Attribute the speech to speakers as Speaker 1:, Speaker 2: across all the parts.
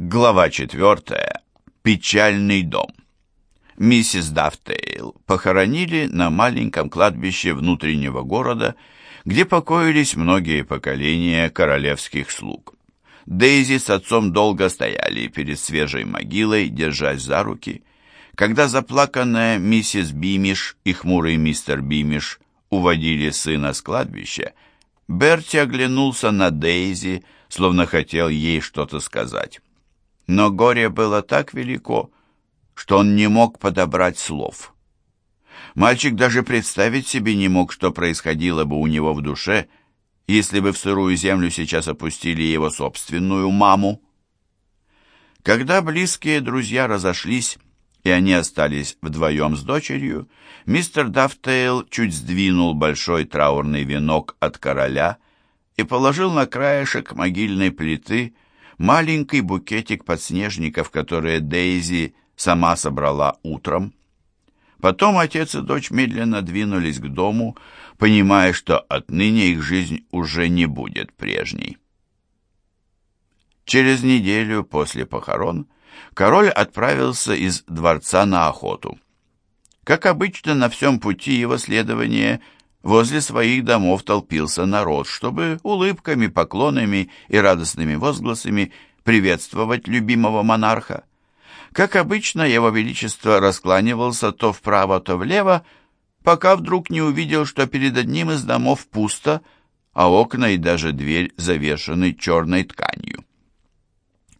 Speaker 1: Глава четвертая. Печальный дом. Миссис Дафтейл похоронили на маленьком кладбище внутреннего города, где покоились многие поколения королевских слуг. Дейзи с отцом долго стояли перед свежей могилой, держась за руки. Когда заплаканная миссис Бимиш и хмурый мистер Бимиш уводили сына с кладбища, Берти оглянулся на Дейзи, словно хотел ей что-то сказать. Но горе было так велико, что он не мог подобрать слов. Мальчик даже представить себе не мог, что происходило бы у него в душе, если бы в сырую землю сейчас опустили его собственную маму. Когда близкие друзья разошлись, и они остались вдвоем с дочерью, мистер Дафтейл чуть сдвинул большой траурный венок от короля и положил на краешек могильной плиты маленький букетик подснежников, которые Дейзи сама собрала утром. Потом отец и дочь медленно двинулись к дому, понимая, что отныне их жизнь уже не будет прежней. Через неделю после похорон король отправился из дворца на охоту. Как обычно, на всем пути его следования – Возле своих домов толпился народ, чтобы улыбками, поклонами и радостными возгласами приветствовать любимого монарха. Как обычно, его величество раскланивался то вправо, то влево, пока вдруг не увидел, что перед одним из домов пусто, а окна и даже дверь завешены черной тканью.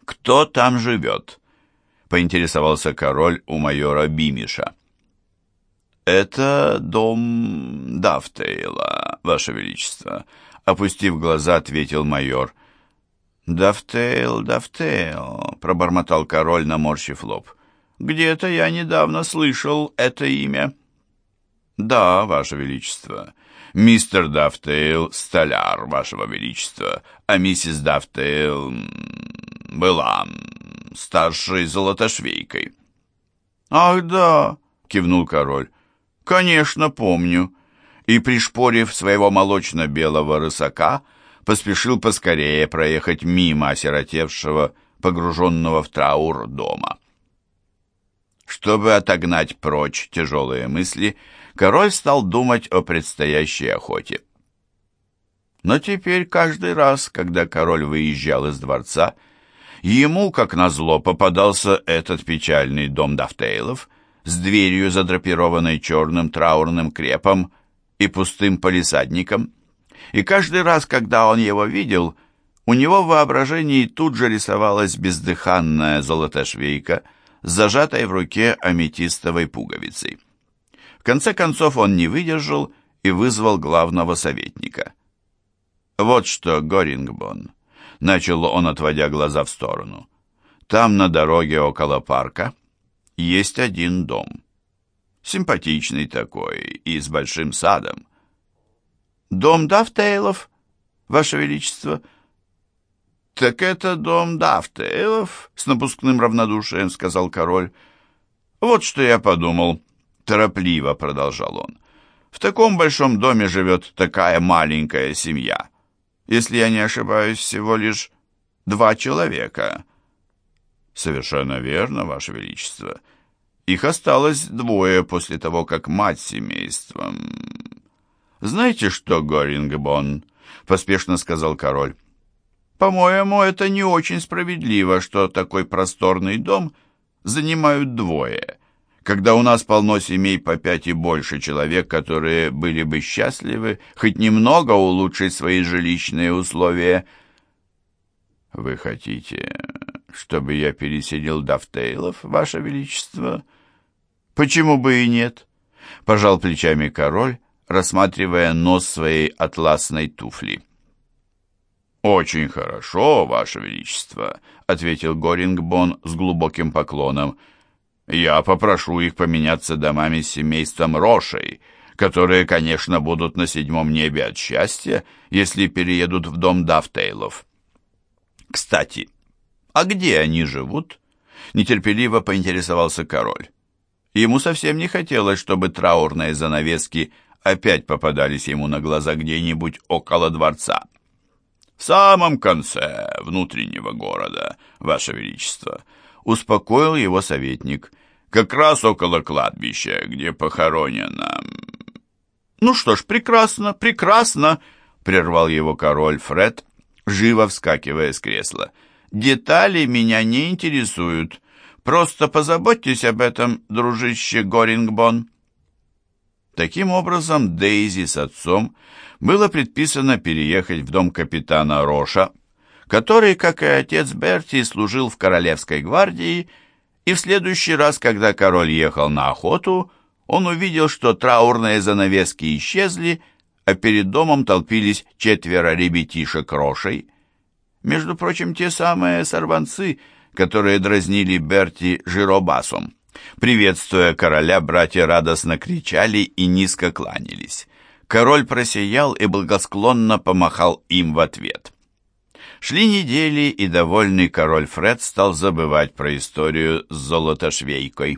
Speaker 1: «Кто там живет?» — поинтересовался король у майора Бимиша. «Это дом Дафтейла, Ваше Величество», — опустив глаза, ответил майор. «Дафтейл, Дафтейл», — пробормотал король, наморщив лоб. «Где-то я недавно слышал это имя». «Да, Ваше Величество. Мистер Дафтейл — столяр, Вашего Величества, а миссис Дафтейл была старшей золотошвейкой». «Ах, да», — кивнул король. «Конечно, помню». И, пришпорив своего молочно-белого рысака, поспешил поскорее проехать мимо осиротевшего, погруженного в траур дома. Чтобы отогнать прочь тяжелые мысли, король стал думать о предстоящей охоте. Но теперь каждый раз, когда король выезжал из дворца, ему, как назло, попадался этот печальный дом Дафтейлов — с дверью, задрапированной черным траурным крепом и пустым палисадником. И каждый раз, когда он его видел, у него в воображении тут же рисовалась бездыханная золотошвейка с зажатой в руке аметистовой пуговицей. В конце концов он не выдержал и вызвал главного советника. «Вот что, Горингбон», — начал он, отводя глаза в сторону, — «там на дороге около парка есть один дом. Симпатичный такой и с большим садом. Дом Дафтейлов, Ваше Величество? Так это дом Дафтейлов, с напускным равнодушием сказал король. Вот что я подумал, торопливо продолжал он. В таком большом доме живет такая маленькая семья. Если я не ошибаюсь, всего лишь два человека. Совершенно верно, Ваше Величество. Их осталось двое после того, как мать семейства. «Знаете что, Горингбон?» — поспешно сказал король. «По-моему, это не очень справедливо, что такой просторный дом занимают двое, когда у нас полно семей по пять и больше человек, которые были бы счастливы хоть немного улучшить свои жилищные условия». «Вы хотите, чтобы я переселил Дафтейлов, Ваше Величество?» «Почему бы и нет?» — пожал плечами король, рассматривая нос своей атласной туфли. «Очень хорошо, Ваше Величество», — ответил Горингбон с глубоким поклоном. «Я попрошу их поменяться домами с семейством Рошей, которые, конечно, будут на седьмом небе от счастья, если переедут в дом Дафтейлов». «Кстати, а где они живут?» — нетерпеливо поинтересовался король. Ему совсем не хотелось, чтобы траурные занавески опять попадались ему на глаза где-нибудь около дворца. В самом конце внутреннего города, Ваше Величество, успокоил его советник. Как раз около кладбища, где похоронено... Ну что ж, прекрасно, прекрасно, прервал его король Фред, живо вскакивая с кресла. Детали меня не интересуют. Просто позаботьтесь об этом, дружище Горингбон. Таким образом, Дейзи с отцом было предписано переехать в дом капитана Роша, который, как и отец Берти, служил в Королевской гвардии, и в следующий раз, когда король ехал на охоту, он увидел, что траурные занавески исчезли, а перед домом толпились четверо ребятишек Рошей. Между прочим, те самые сорванцы, которые дразнили Берти жиробасом. Приветствуя короля, братья радостно кричали и низко кланялись. Король просиял и благосклонно помахал им в ответ. Шли недели, и довольный король Фред стал забывать про историю с золотошвейкой.